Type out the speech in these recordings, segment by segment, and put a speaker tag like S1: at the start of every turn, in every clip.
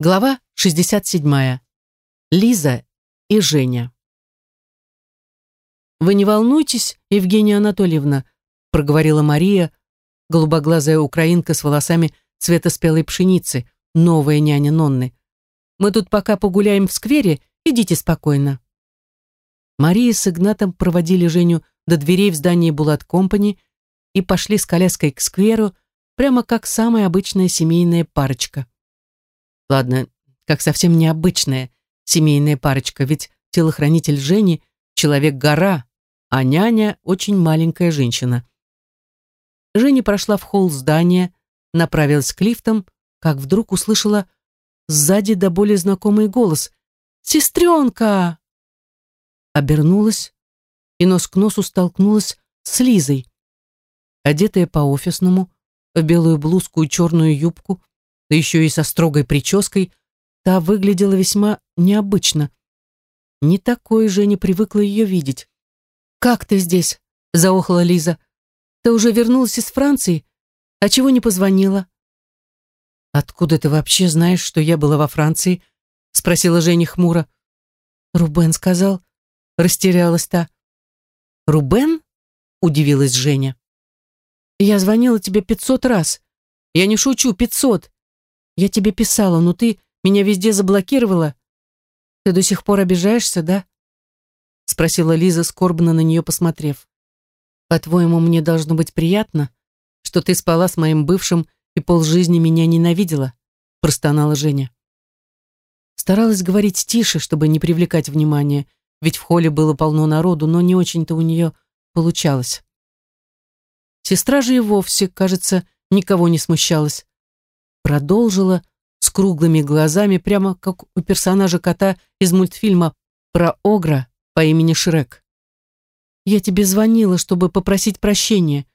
S1: Глава 67. Лиза и Женя. «Вы не волнуйтесь, Евгения Анатольевна», проговорила Мария, голубоглазая украинка с волосами цвета спелой пшеницы, новая няня Нонны. «Мы тут пока погуляем в сквере, идите спокойно». Мария с Игнатом проводили Женю до дверей в здании Булат Компани и пошли с коляской к скверу, прямо как самая обычная семейная парочка. Ладно, как совсем необычная семейная парочка, ведь телохранитель Жени — человек-гора, а няня — очень маленькая женщина. Женя прошла в холл здания, направилась к лифтам, как вдруг услышала сзади до более знакомый голос «Сестренка!» Обернулась и нос к носу столкнулась с Лизой. Одетая по-офисному, в белую блузку и черную юбку, да еще и со строгой прической, та выглядела весьма необычно. Не такой же не привыкла ее видеть. «Как ты здесь?» — заохала Лиза. «Ты уже вернулась из Франции? А чего не позвонила?» «Откуда ты вообще знаешь, что я была во Франции?» — спросила Женя хмуро. «Рубен сказал». Растерялась та. «Рубен?» — удивилась Женя. «Я звонила тебе пятьсот раз. Я не шучу, пятьсот. Я тебе писала, но ты меня везде заблокировала. Ты до сих пор обижаешься, да? Спросила Лиза, скорбно на нее посмотрев. По-твоему, мне должно быть приятно, что ты спала с моим бывшим и полжизни меня ненавидела? Простонала Женя. Старалась говорить тише, чтобы не привлекать внимания, ведь в холле было полно народу, но не очень-то у нее получалось. Сестра же и вовсе, кажется, никого не смущалась продолжила с круглыми глазами, прямо как у персонажа кота из мультфильма про Огра по имени Шрек. «Я тебе звонила, чтобы попросить прощения.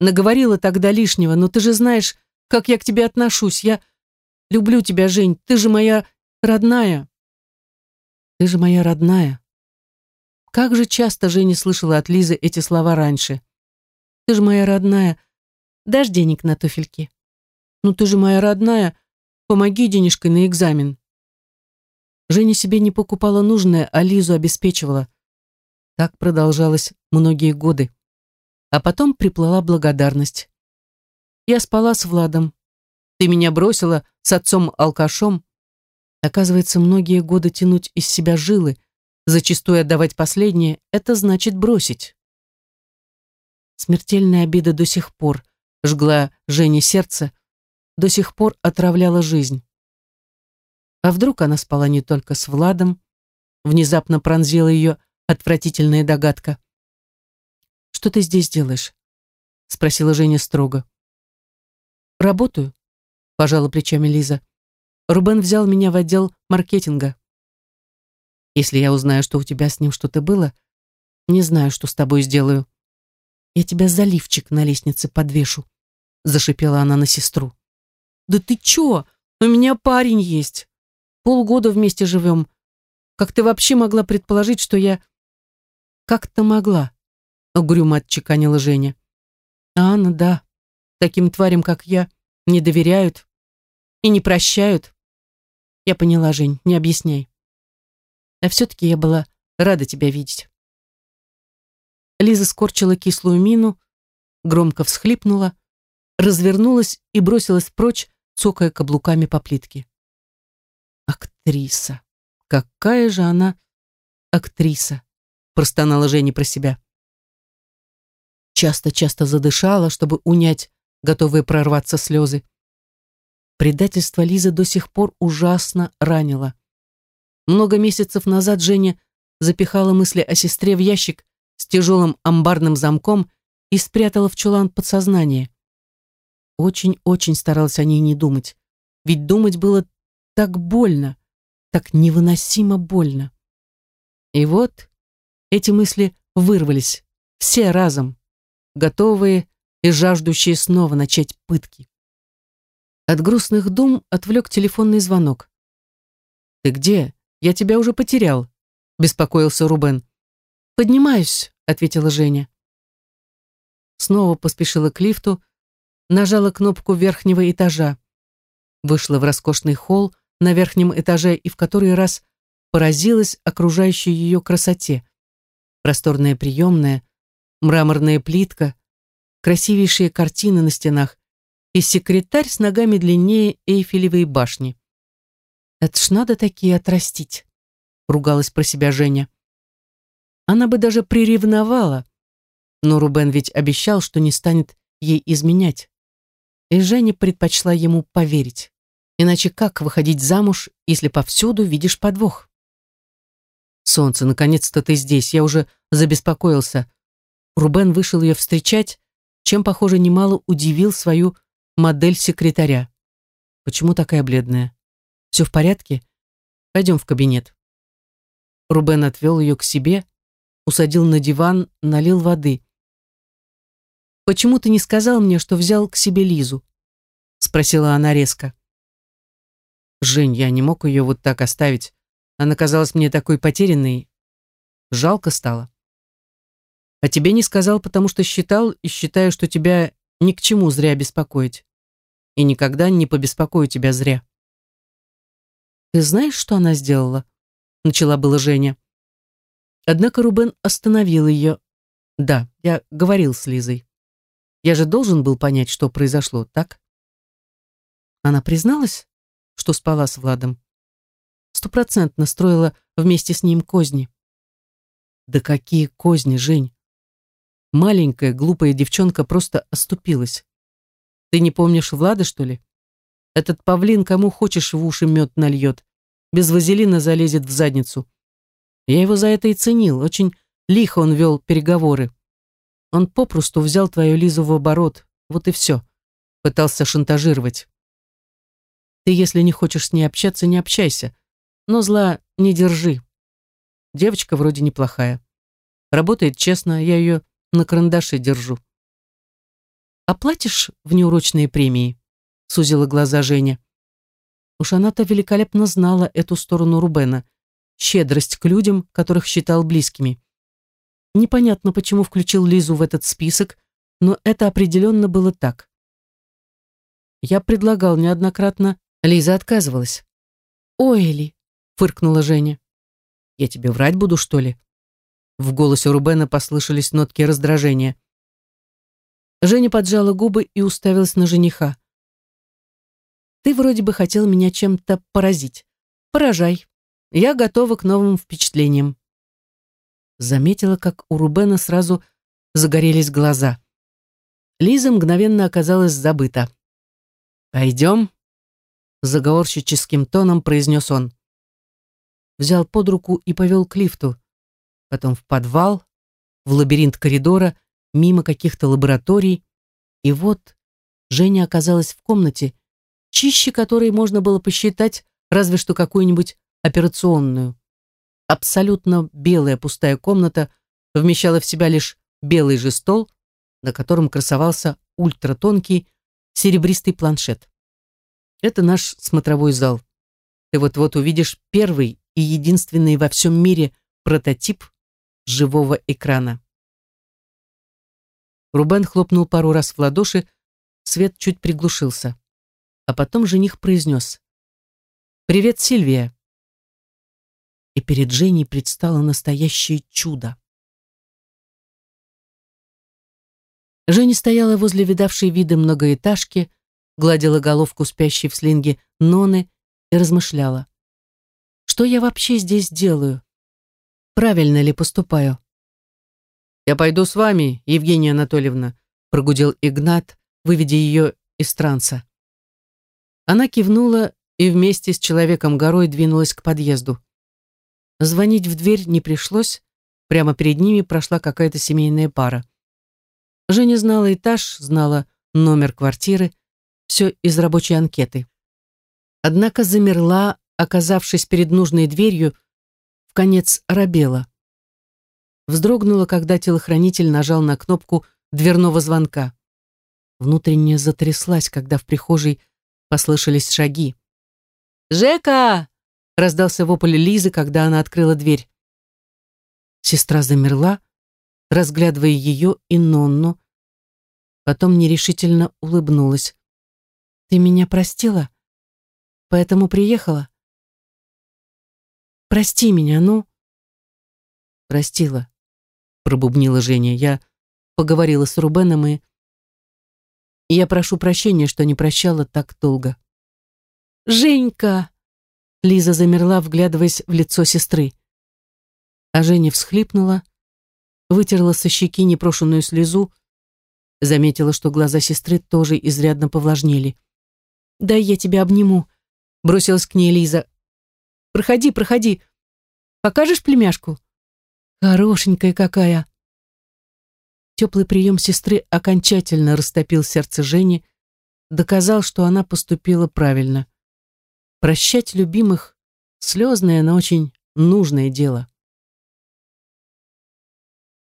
S1: Наговорила тогда лишнего, но ты же знаешь, как я к тебе отношусь. Я люблю тебя, Жень, ты же моя родная». «Ты же моя родная». Как же часто Женя слышала от Лизы эти слова раньше. «Ты же моя родная. Дашь денег на туфельки?» «Ну ты же моя родная, помоги денежкой на экзамен». Женя себе не покупала нужное, а Лизу обеспечивала. Так продолжалось многие годы. А потом приплыла благодарность. Я спала с Владом. Ты меня бросила с отцом-алкашом. Оказывается, многие годы тянуть из себя жилы, зачастую отдавать последнее, это значит бросить. Смертельная обида до сих пор жгла Жене сердце, до сих пор отравляла жизнь. А вдруг она спала не только с Владом? Внезапно пронзила ее отвратительная догадка. «Что ты здесь делаешь?» — спросила Женя строго. «Работаю», — пожала плечами Лиза. «Рубен взял меня в отдел маркетинга. Если я узнаю, что у тебя с ним что-то было, не знаю, что с тобой сделаю. Я тебя за лифчик на лестнице подвешу», — зашипела она на сестру. «Да ты чё? У меня парень есть. Полгода вместе живем. Как ты вообще могла предположить, что я...» «Как-то могла», — угрюмо отчеканила Женя. «Анна, да. Таким тварям, как я, не доверяют и не прощают. Я поняла, Жень, не объясняй. А все-таки я была рада тебя видеть». Лиза скорчила кислую мину, громко всхлипнула, развернулась и бросилась прочь, цокая каблуками по плитке. Актриса. Какая же она актриса, простонала Женя про себя. Часто-часто задышала, чтобы унять готовые прорваться слезы. Предательство Лизы до сих пор ужасно ранило. Много месяцев назад Женя запихала мысли о сестре в ящик с тяжелым амбарным замком и спрятала в чулан подсознание. Очень-очень старалась о ней не думать. Ведь думать было так больно, так невыносимо больно. И вот эти мысли вырвались, все разом, готовые и жаждущие снова начать пытки. От грустных дум отвлек телефонный звонок. «Ты где? Я тебя уже потерял», — беспокоился Рубен. «Поднимаюсь», — ответила Женя. Снова поспешила к лифту, нажала кнопку верхнего этажа. Вышла в роскошный холл, на верхнем этаже и в который раз поразилась окружающей ее красоте. Просторная приемная, мраморная плитка, красивейшие картины на стенах и секретарь с ногами длиннее Эйфелевой башни. «Это ж надо такие отрастить», — ругалась про себя Женя. Она бы даже приревновала, но Рубен ведь обещал, что не станет ей изменять. И Женя предпочла ему поверить. Иначе как выходить замуж, если повсюду видишь подвох? «Солнце, наконец-то ты здесь, я уже забеспокоился». Рубен вышел ее встречать, чем, похоже, немало удивил свою модель секретаря. «Почему такая бледная? Все в порядке? Пойдем в кабинет». Рубен отвел ее к себе, усадил на диван, налил воды. «Почему ты не сказал мне, что взял к себе Лизу?» спросила она резко. «Жень, я не мог ее вот так оставить. Она казалась мне такой потерянной. Жалко стало. А тебе не сказал, потому что считал и считаю, что тебя ни к чему зря беспокоить. И никогда не побеспокою тебя зря». «Ты знаешь, что она сделала?» Начала была Женя. Однако Рубен остановил ее. «Да, я говорил с Лизой. Я же должен был понять, что произошло, так?» Она призналась, что спала с Владом. Стопроцентно строила вместе с ним козни. Да какие козни, Жень? Маленькая, глупая девчонка просто оступилась. Ты не помнишь Влада, что ли? Этот павлин кому хочешь в уши мед нальет. Без вазелина залезет в задницу. Я его за это и ценил. Очень лихо он вел переговоры. Он попросту взял твою Лизу в оборот. Вот и все. Пытался шантажировать. Ты, если не хочешь с ней общаться, не общайся. Но зла не держи. Девочка вроде неплохая. Работает честно, я ее на карандаше держу. «Оплатишь внеурочные премии?» — сузила глаза Женя. Уж она-то великолепно знала эту сторону Рубена — щедрость к людям, которых считал близкими. Непонятно, почему включил Лизу в этот список, но это определенно было так. Я предлагал неоднократно, Лиза отказывалась. «Ой, Эли!» — фыркнула Женя. «Я тебе врать буду, что ли?» В голосе Рубена послышались нотки раздражения. Женя поджала губы и уставилась на жениха. «Ты вроде бы хотел меня чем-то поразить. Поражай. Я готова к новым впечатлениям. Заметила, как у Рубена сразу загорелись глаза. Лиза мгновенно оказалась забыта. «Пойдем», — заговорщическим тоном произнес он. Взял под руку и повел к лифту, потом в подвал, в лабиринт коридора, мимо каких-то лабораторий, и вот Женя оказалась в комнате, чище которой можно было посчитать разве что какую-нибудь операционную. Абсолютно белая пустая комната вмещала в себя лишь белый же стол, на котором красовался ультратонкий серебристый планшет. Это наш смотровой зал. Ты вот-вот увидишь первый и единственный во всем мире прототип живого экрана. Рубен хлопнул пару раз в ладоши, свет чуть приглушился. А потом жених произнес. «Привет, Сильвия!» И перед Женей предстало настоящее чудо. Женя стояла возле видавшей виды многоэтажки, гладила головку спящей в слинге Ноны и размышляла. Что я вообще здесь делаю? Правильно ли поступаю? «Я пойду с вами, Евгения Анатольевна», прогудел Игнат, выведя ее из транса. Она кивнула и вместе с человеком-горой двинулась к подъезду. Звонить в дверь не пришлось, прямо перед ними прошла какая-то семейная пара. Женя знала этаж, знала номер квартиры, все из рабочей анкеты. Однако замерла, оказавшись перед нужной дверью, в конец рабела. Вздрогнула, когда телохранитель нажал на кнопку дверного звонка. Внутренне затряслась, когда в прихожей послышались шаги. «Жека!» Раздался вопль Лизы, когда она открыла дверь. Сестра замерла, разглядывая ее и Нонну. Потом нерешительно улыбнулась. «Ты меня простила?» поэтому приехала. Прости меня, ну. Простила, пробубнила Женя. Я поговорила с Рубеном и... Я прошу прощения, что не прощала так долго. «Женька!» Лиза замерла, вглядываясь в лицо сестры. А Женя всхлипнула, вытерла со щеки непрошенную слезу, заметила, что глаза сестры тоже изрядно повлажнели. «Дай я тебя обниму», — бросилась к ней Лиза. «Проходи, проходи. Покажешь племяшку?» «Хорошенькая какая!» Теплый прием сестры окончательно растопил сердце Жени, доказал, что она поступила правильно. Прощать любимых — слезное, но очень нужное дело.